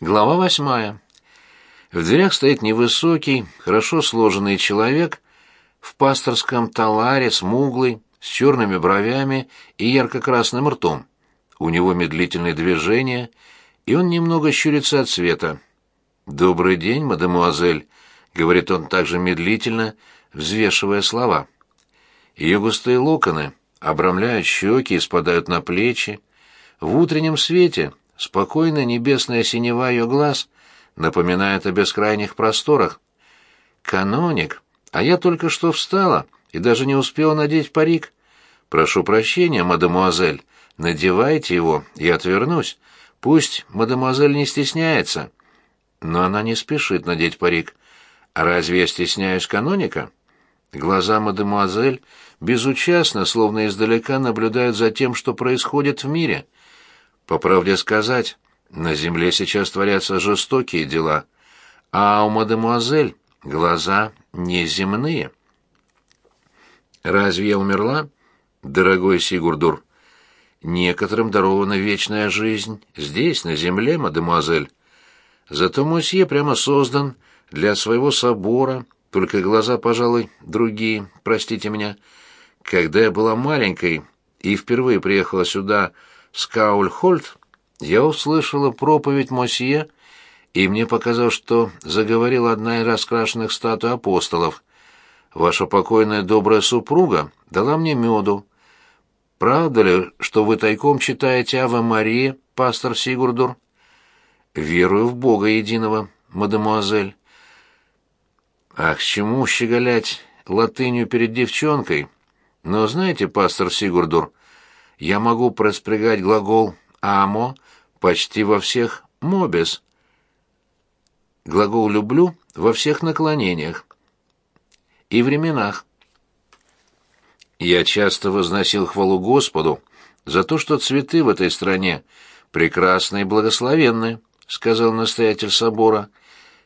Глава восьмая. В дверях стоит невысокий, хорошо сложенный человек в пасторском таларе, смуглый, с черными бровями и ярко-красным ртом. У него медлительные движения, и он немного щурится от света. «Добрый день, мадемуазель», — говорит он также медлительно, взвешивая слова. Ее густые локоны обрамляют щеки и спадают на плечи. В утреннем свете спокойная небесная синева ее глаз напоминает о бескрайних просторах. «Каноник, а я только что встала и даже не успела надеть парик. Прошу прощения, мадемуазель, надевайте его, и отвернусь. Пусть мадемуазель не стесняется». Но она не спешит надеть парик. «Разве я стесняюсь каноника?» Глаза мадемуазель безучастно, словно издалека, наблюдают за тем, что происходит в мире. По правде сказать, на земле сейчас творятся жестокие дела, а у мадемуазель глаза неземные. Разве я умерла, дорогой Сигурдур? Некоторым дарована вечная жизнь здесь, на земле, мадемуазель. Зато Мосье прямо создан для своего собора, только глаза, пожалуй, другие, простите меня. Когда я была маленькой и впервые приехала сюда, Скаульхольд, я услышала проповедь Мосье, и мне показалось, что заговорила одна из раскрашенных статуй апостолов. Ваша покойная добрая супруга дала мне меду. Правда ли, что вы тайком читаете Ave Мария, пастор Сигурдур? Верую в Бога единого, мадемуазель. Ах, чему щеголять латынью перед девчонкой? Но знаете, пастор Сигурдур, я могу проспрягать глагол «амо» почти во всех «мобис». Глагол «люблю» во всех наклонениях и временах. Я часто возносил хвалу Господу за то, что цветы в этой стране прекрасны и благословенны, сказал настоятель собора.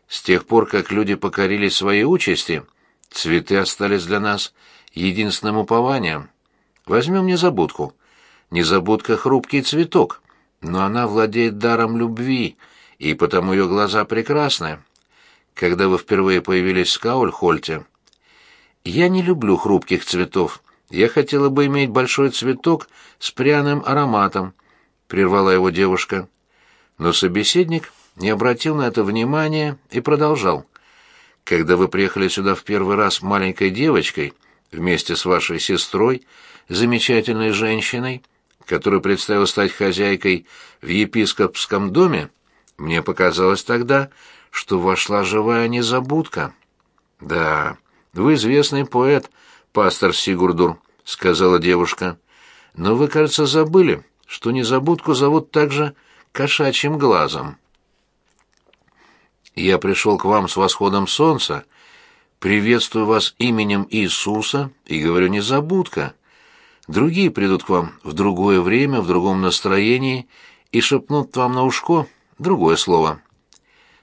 С тех пор, как люди покорили свои участи, цветы остались для нас единственным упованием. Возьмем незабудку. Незабудка — хрупкий цветок, но она владеет даром любви, и потому ее глаза прекрасны. Когда вы впервые появились в Скаульхольте, я не люблю хрупких цветов. Я хотела бы иметь большой цветок с пряным ароматом, прервала его девушка. Но собеседник не обратил на это внимания и продолжал. Когда вы приехали сюда в первый раз маленькой девочкой, вместе с вашей сестрой, замечательной женщиной, которую представил стать хозяйкой в епископском доме, мне показалось тогда, что вошла живая незабудка. Да, вы известный поэт, пастор Сигурдур, сказала девушка. Но вы, кажется, забыли, что незабудку зовут также кошачьим глазом. Я пришел к вам с восходом солнца, приветствую вас именем Иисуса и говорю незабудка. Другие придут к вам в другое время, в другом настроении и шепнут вам на ушко другое слово.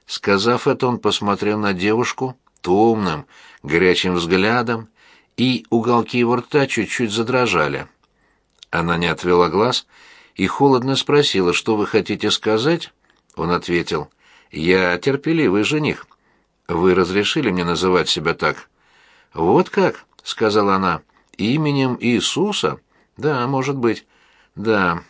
Сказав это, он посмотрел на девушку томным, горячим взглядом, и уголки его рта чуть-чуть задрожали. Она не отвела глаз и холодно спросила, что вы хотите сказать? Он ответил, я терпеливый жених. Вы разрешили мне называть себя так? Вот как, сказала она. Именем Иисуса? Да, может быть. Да.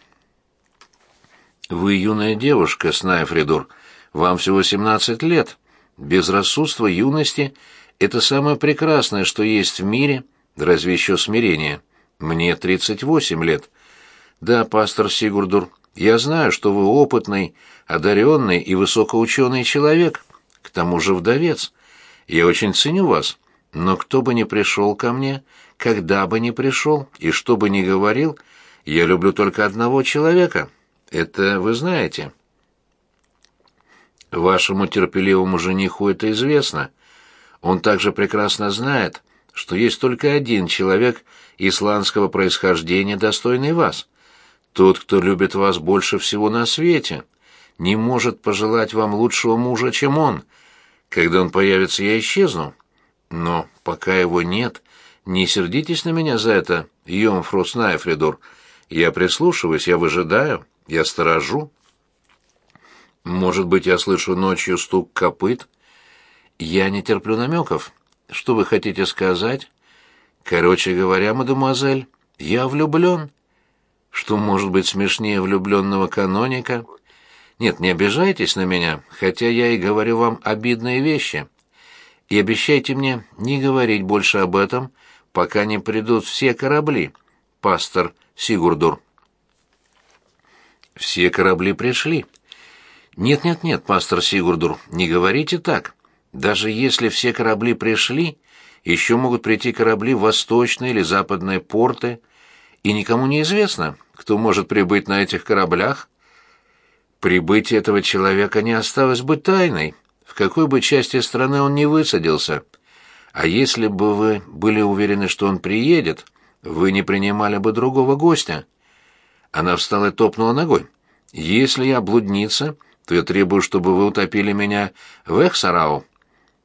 Вы юная девушка, Снайфридур. Вам всего семнадцать лет. Безрассудство юности — это самое прекрасное, что есть в мире, разве еще смирение. Мне тридцать восемь лет. Да, пастор Сигурдур, я знаю, что вы опытный, одаренный и высокоученый человек, к тому же вдовец. Я очень ценю вас, но кто бы ни пришел ко мне, когда бы ни пришел и что бы ни говорил, я люблю только одного человека. Это вы знаете. Вашему терпеливому жениху это известно. Он также прекрасно знает, что есть только один человек исландского происхождения, достойный вас. Тот, кто любит вас больше всего на свете, не может пожелать вам лучшего мужа, чем он. Когда он появится, я исчезну. Но пока его нет, не сердитесь на меня за это, Йомфру Снайфридор. Я прислушиваюсь, я выжидаю, я сторожу. Может быть, я слышу ночью стук копыт? Я не терплю намеков. Что вы хотите сказать? Короче говоря, мадемуазель, я влюблен. Что может быть смешнее влюбленного каноника? Нет, не обижайтесь на меня, хотя я и говорю вам обидные вещи. И обещайте мне не говорить больше об этом, пока не придут все корабли, пастор Сигурдур. Все корабли пришли. Нет-нет-нет, пастор Сигурдур, не говорите так. Даже если все корабли пришли, еще могут прийти корабли в восточные или западные порты, и никому не известно, кто может прибыть на этих кораблях. Прибытие этого человека не осталось бы тайной, в какой бы части страны он ни высадился. А если бы вы были уверены, что он приедет, вы не принимали бы другого гостя. Она встала и топнула ногой. Если я блудница, то я требую, чтобы вы утопили меня в Эхсарау.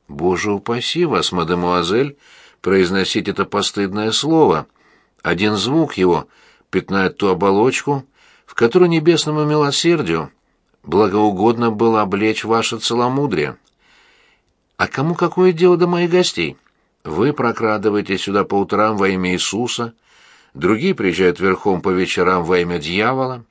Боже упаси вас, мадемуазель, произносить это постыдное слово. Один звук его пятнает ту оболочку, в которую небесному милосердию благоугодно было облечь ваше целомудрие. А кому какое дело до моих гостей? Вы прокрадываетесь сюда по утрам во имя Иисуса, другие приезжают верхом по вечерам во имя дьявола.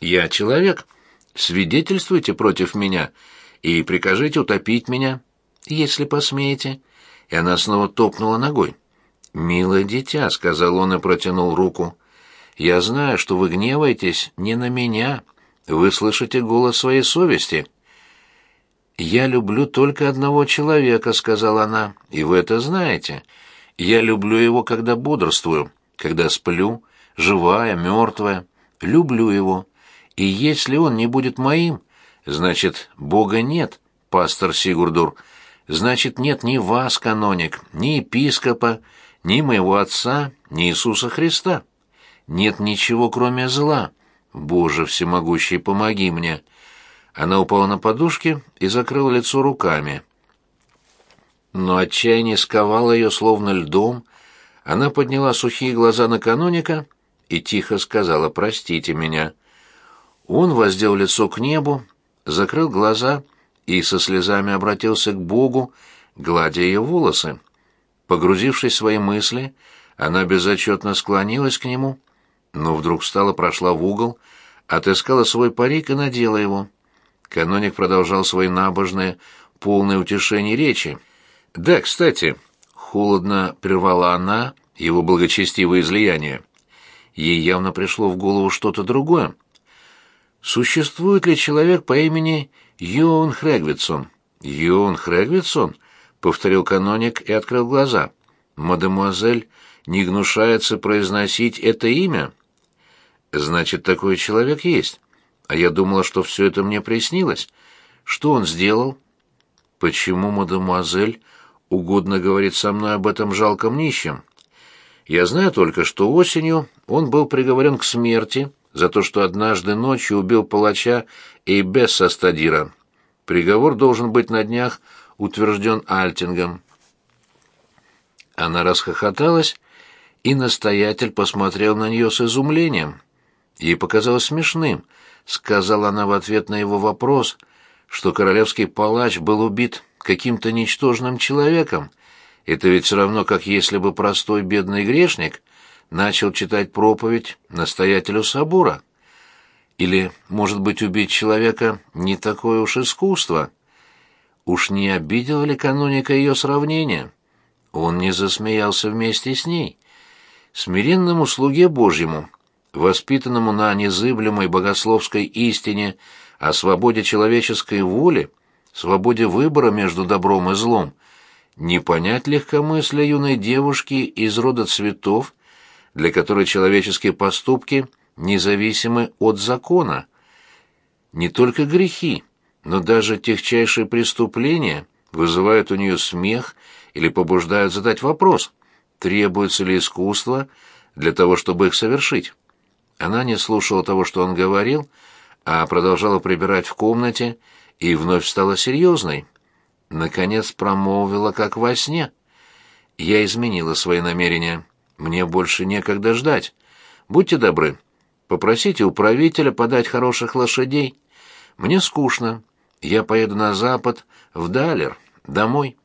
Я человек. Свидетельствуйте против меня — и прикажите утопить меня, если посмеете». И она снова топнула ногой. «Милое дитя», — сказал он и протянул руку, — «я знаю, что вы гневаетесь не на меня. Вы слышите голос своей совести». «Я люблю только одного человека», — сказала она, — «и вы это знаете. Я люблю его, когда бодрствую, когда сплю, живая, мертвая. Люблю его. И если он не будет моим, Значит, Бога нет, пастор Сигурдур. Значит, нет ни вас, каноник, ни епископа, ни моего отца, ни Иисуса Христа. Нет ничего, кроме зла. Боже всемогущий, помоги мне. Она упала на подушки и закрыла лицо руками. Но отчаяние сковало ее словно льдом. Она подняла сухие глаза на каноника и тихо сказала «Простите меня». Он воздел лицо к небу закрыл глаза и со слезами обратился к Богу, гладя ее волосы. Погрузившись в свои мысли, она безотчетно склонилась к нему, но вдруг встала, прошла в угол, отыскала свой парик и надела его. Каноник продолжал свои набожные, полные утешения речи. «Да, кстати», — холодно прервала она его благочестивое излияние. Ей явно пришло в голову что-то другое. Существует ли человек по имени Йоун Хрегвитсон? Йоун Хрегвитсон? повторил каноник и открыл глаза. Мадемуазель не гнушается произносить это имя? Значит, такой человек есть. А я думала, что все это мне приснилось. Что он сделал? Почему мадемуазель угодно говорит со мной об этом жалком нищем? Я знаю только, что осенью он был приговорен к смерти за то, что однажды ночью убил палача Эйбесса Стадира. Приговор должен быть на днях утвержден Альтингом. Она расхохоталась, и настоятель посмотрел на нее с изумлением. Ей показалось смешным, сказала она в ответ на его вопрос, что королевский палач был убит каким-то ничтожным человеком. Это ведь все равно, как если бы простой бедный грешник — начал читать проповедь настоятелю собора. Или, может быть, убить человека не такое уж искусство? Уж не обидел ли каноника ее сравнение? Он не засмеялся вместе с ней. Смиренному слуге Божьему, воспитанному на незыблемой богословской истине о свободе человеческой воли, свободе выбора между добром и злом, не понять легкомыслия юной девушки из рода цветов, для которой человеческие поступки независимы от закона. Не только грехи, но даже техчайшие преступления вызывают у нее смех или побуждают задать вопрос, требуется ли искусство для того, чтобы их совершить. Она не слушала того, что он говорил, а продолжала прибирать в комнате и вновь стала серьезной. Наконец промолвила, как во сне. Я изменила свои намерения. Мне больше некогда ждать. Будьте добры, попросите у правителя подать хороших лошадей. Мне скучно. Я поеду на запад, в Далер, домой.